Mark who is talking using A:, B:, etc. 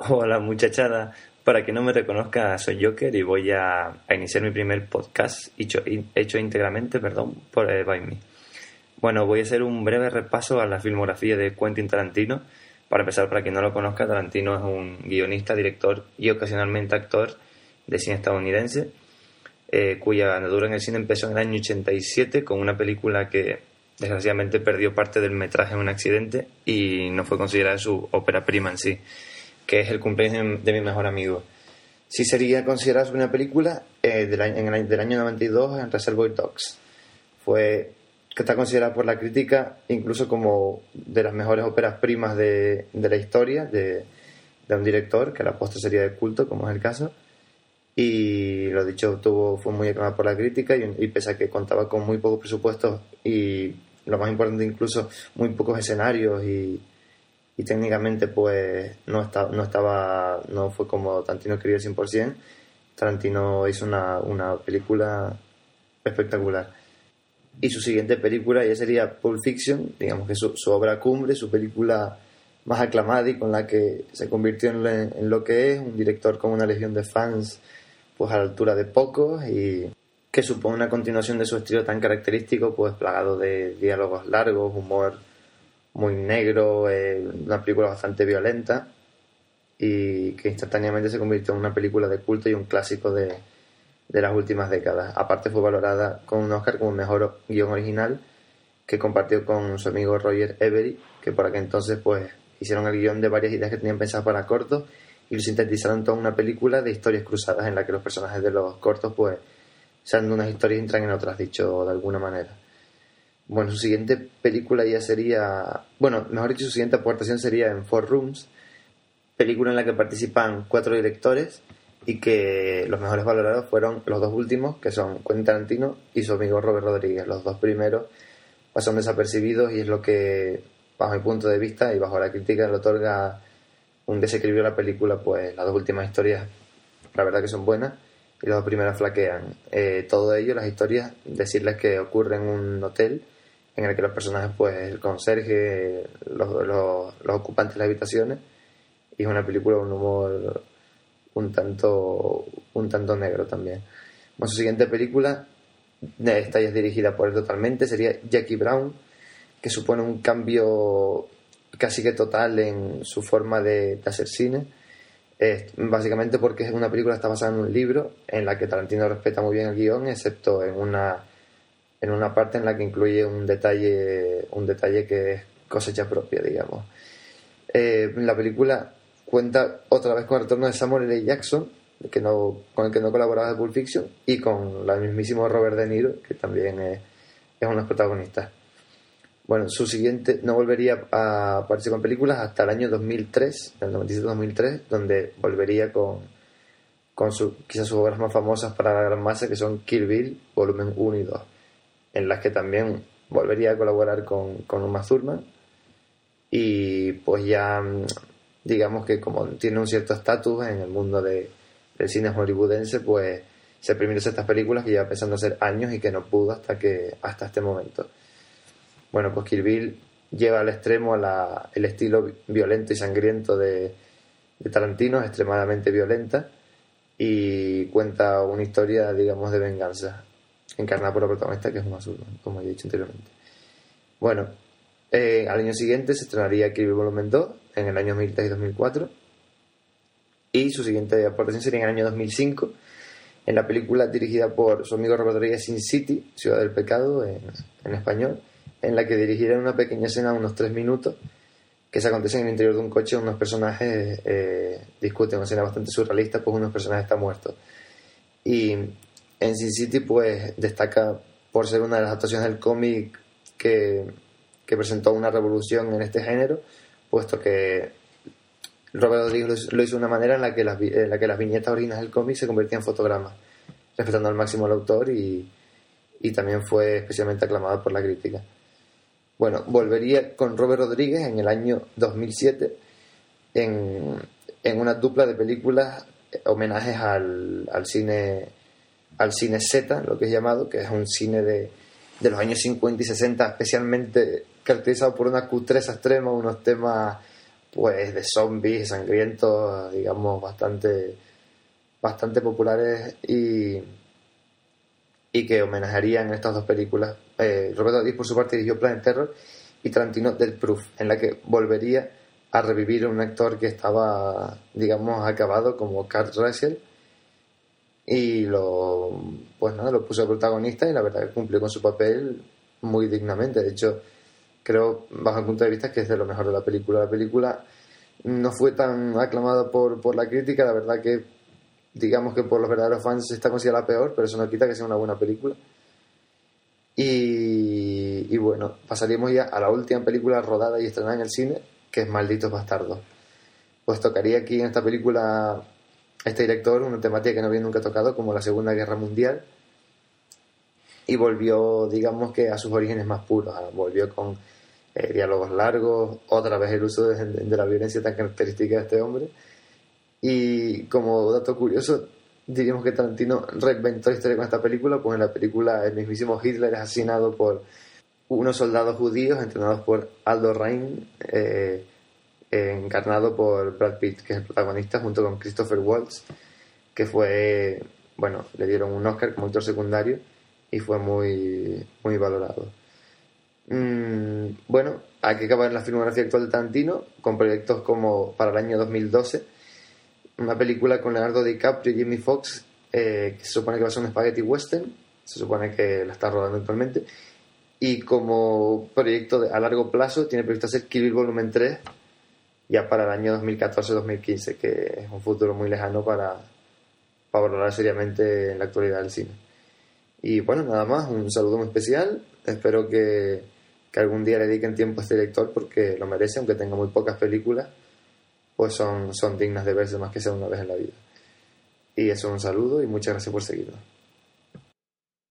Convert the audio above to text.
A: Hola muchachada, para que no me reconozca soy Joker y voy a, iniciar mi primer podcast hecho, íntegramente perdón, por eh, By Me. Bueno, voy a hacer un breve repaso a la filmografía de Quentin Tarantino. Para empezar, para quien no lo conozca, Tarantino es un guionista, director y ocasionalmente actor de cine estadounidense, eh, cuya andadura en el cine empezó en el año 87 con una película que desgraciadamente perdió parte del metraje en un accidente y no fue considerada su ópera prima en sí que es el cumpleaños de mi mejor amigo. Sí sería considerada una película eh, del, año, en el, del año 92 en Reservoir Dogs. Fue que está considerada por la crítica incluso como de las mejores óperas primas de, de la historia de, de, un director, que la postre sería de culto, como es el caso. Y lo dicho, tuvo, fue muy aclamada por la crítica y, y pese a que contaba con muy pocos presupuestos y lo más importante incluso muy pocos escenarios y, y técnicamente pues no, está, no estaba, no fue como Tarantino quería el 100%, Tarantino hizo una, una película espectacular. Y su siguiente película ya sería Pulp Fiction, digamos que su, su obra cumbre, su película más aclamada y con la que se convirtió en, en, lo que es, un director con una legión de fans pues a la altura de pocos y que supone una continuación de su estilo tan característico, pues plagado de diálogos largos, humor muy negro, eh, una película bastante violenta y que instantáneamente se convirtió en una película de culto y un clásico de, de las últimas décadas. Aparte fue valorada con un Oscar como mejor guion original que compartió con su amigo Roger Every, que por aquel entonces pues hicieron el guion de varias ideas que tenían pensadas para cortos y lo sintetizaron toda una película de historias cruzadas en la que los personajes de los cortos pues sean unas historias y entran en otras, dicho de alguna manera. Bueno, su siguiente película ya sería, bueno, mejor dicho, su siguiente aportación sería en Four Rooms, película en la que participan cuatro directores y que los mejores valorados fueron los dos últimos, que son Quentin Tarantino y su amigo Robert Rodríguez. Los dos primeros pasan desapercibidos y es lo que, bajo mi punto de vista y bajo la crítica, le otorga un desequilibrio a la película, pues las dos últimas historias, la verdad que son buenas y las dos primeras flaquean. Eh, todo ello, las historias, decirles que ocurre en un hotel en el que los personajes, pues el conserje, los, los, ocupantes de las habitaciones, y es una película con un humor un tanto, un tanto negro también. Bueno, su siguiente película, esta ya es dirigida por él totalmente, sería Jackie Brown, que supone un cambio casi que total en su forma de, hacer cine. básicamente porque es una película está basada en un libro en la que Tarantino respeta muy bien el guion, excepto en una en una parte en la que incluye un detalle, un detalle que es cosecha propia, digamos. Eh, la película cuenta otra vez con el retorno de Samuel L. Jackson, que no, con el que no colaboraba de Pulp Fiction, y con el mismísimo Robert De Niro, que también es, es uno de los protagonistas. Bueno, su siguiente no volvería a aparecer con películas hasta el año 2003, el 97-2003, donde volvería con, con su, quizás sus obras más famosas para la gran masa, que son Kill Bill, volumen 1 y 2 en las que también volvería a colaborar con, con Uma Thurman. Y pues ya digamos que como tiene un cierto estatus en el mundo de, del cine hollywoodense pues se permitió estas películas que lleva pensando hacer años y que no pudo hasta que hasta este momento. Bueno pues Kill Bill lleva al extremo la, el estilo violento y sangriento de, de Tarantino extremadamente violenta y cuenta una historia digamos de venganza encarnada por la protagonista, que es un azul, como he dicho anteriormente. Bueno, eh, al año siguiente se estrenaría Bill Volumen 2, en el año 2003 y 2004. Y su siguiente aportación sería en el año 2005, en la película dirigida por su amigo Robert Rodríguez Sin City, Ciudad del Pecado, en, en español, en la que dirigirá una pequeña escena de unos tres minutos que se acontece en el interior de un coche unos personajes eh, discuten, una escena bastante surrealista, pues unos personajes están muertos. Y en Sin City pues destaca por ser una de las actuaciones del cómic que, presentó una revolución en este género, puesto que Robert Rodríguez lo hizo de una manera en la que las, en la que las viñetas originales del cómic se convertían en fotogramas, respetando al máximo al autor y, y también fue especialmente aclamado por la crítica. Bueno, volvería con Robert Rodríguez en el año 2007 en, en una dupla de películas homenajes al, al cine al cine Z, lo que es llamado, que es un cine de, los años 50 y 60, especialmente caracterizado por una cutreza extrema, unos temas
B: pues de zombies sangrientos, digamos, bastante, bastante populares y, y que homenajearían estas dos películas. Eh, Roberto Díaz, por su parte, dirigió Planet Terror y Tarantino Dead Proof, en la que volvería a revivir un actor que estaba, digamos, acabado como Kurt Russell y lo, pues nada, lo puso protagonista y la verdad que cumplió con su papel muy dignamente. De hecho, creo, bajo el punto de vista, que es de lo mejor de la película. La película no fue tan aclamada por, por la crítica, la verdad que digamos que por los verdaderos fans está considerada peor, pero eso no quita que sea una buena película. Y, y, bueno, pasaríamos ya a la última película rodada y estrenada en el cine, que es Malditos Bastardos. Pues tocaría aquí en esta película este director una temática que no había nunca tocado, como la Segunda Guerra Mundial, y volvió, digamos que a sus orígenes más puros, volvió con eh, diálogos largos, otra vez el uso de, la violencia tan característica de este hombre. Y como dato curioso, diríamos que Tarantino reinventó la historia con esta película, pues en la película el mismísimo Hitler es asesinado por unos soldados judíos entrenados por Aldo Rain, eh, encarnado por Brad Pitt, que es el protagonista, junto con Christopher Waltz, que fue, bueno, le dieron un Oscar como actor secundario y fue muy, muy valorado. Mm, bueno, hay que acabar la filmografía actual de Tarantino con proyectos como para el año 2012, una película con Leonardo DiCaprio y Jimmy Fox eh, que se supone que va a ser un spaghetti western, se supone que la está rodando actualmente, y como proyecto a largo plazo tiene previsto hacer Kill Bill Volumen 3 ya para el año 2014-2015, que es un futuro muy lejano para, para valorar seriamente en la actualidad del cine. Y bueno, nada más, un saludo muy especial, espero que que algún día le dediquen tiempo a este director porque lo merece, aunque tenga muy pocas películas, pues son, son dignas de verse más que sea una vez en la vida. Y eso, un saludo y muchas gracias por seguirnos.